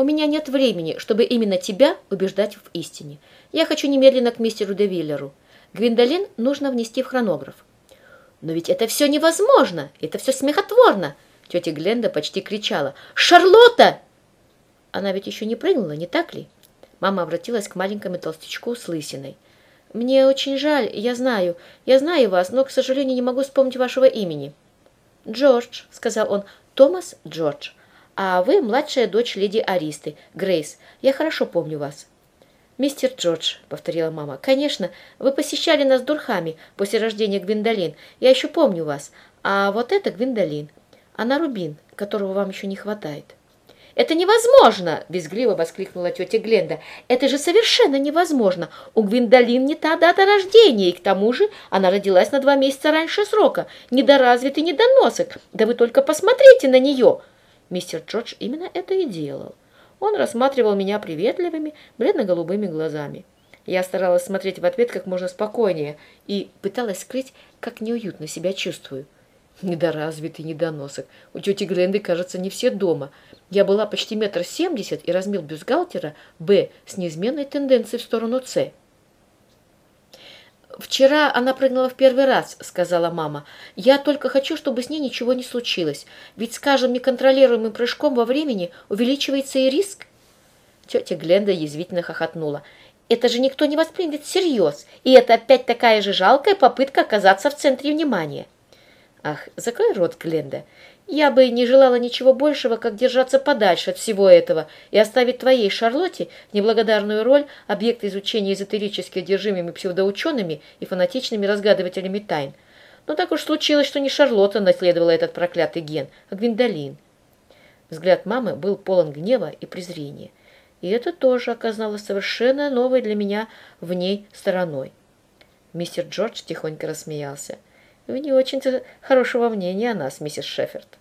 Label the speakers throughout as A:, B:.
A: У меня нет времени, чтобы именно тебя убеждать в истине. Я хочу немедленно к мистеру Девиллеру. Гвиндолин нужно внести в хронограф. Но ведь это все невозможно, это все смехотворно. Тетя Гленда почти кричала. «Шарлотта!» Она ведь еще не прыгнула, не так ли? Мама обратилась к маленькому толстячку с лысиной. «Мне очень жаль, я знаю, я знаю вас, но, к сожалению, не могу вспомнить вашего имени». «Джордж», — сказал он, — «Томас Джордж. А вы младшая дочь леди Аристы, Грейс. Я хорошо помню вас». «Мистер Джордж», — повторила мама, — «конечно, вы посещали нас дурхами после рождения Гвиндолин. Я еще помню вас. А вот это Гвиндолин. Она Рубин, которого вам еще не хватает». «Это невозможно!» – безгливо воскликнула тетя Гленда. «Это же совершенно невозможно! У Гвиндолин не та дата рождения, и к тому же она родилась на два месяца раньше срока. Недоразвитый недоносок! Да вы только посмотрите на нее!» Мистер Джордж именно это и делал. Он рассматривал меня приветливыми, бледно-голубыми глазами. Я старалась смотреть в ответ как можно спокойнее и пыталась скрыть, как неуютно себя чувствую. Недоразвитый недоносок. У тети Гленды, кажется, не все дома. Я была почти метр семьдесят и размер бюстгальтера «Б» с неизменной тенденцией в сторону «С». «Вчера она прыгнула в первый раз», — сказала мама. «Я только хочу, чтобы с ней ничего не случилось. Ведь с каждым неконтролируемым прыжком во времени увеличивается и риск». Тетя Гленда язвительно хохотнула. «Это же никто не воспримет всерьез, и это опять такая же жалкая попытка оказаться в центре внимания». «Ах, закрой рот, Гленда. Я бы не желала ничего большего, как держаться подальше от всего этого и оставить твоей Шарлотте неблагодарную роль объекта изучения эзотерически одержимыми псевдоучеными и фанатичными разгадывателями тайн. Но так уж случилось, что не Шарлотта наследовала этот проклятый ген, а Гвиндолин. Взгляд мамы был полон гнева и презрения. И это тоже оказалось совершенно новой для меня в ней стороной. Мистер Джордж тихонько рассмеялся. «Вы не очень-то хорошего мнения о нас, миссис Шеффорд».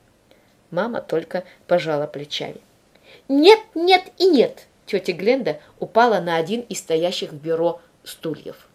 A: Мама только пожала плечами. «Нет, нет и нет!» Тетя Гленда упала на один из стоящих в бюро стульев.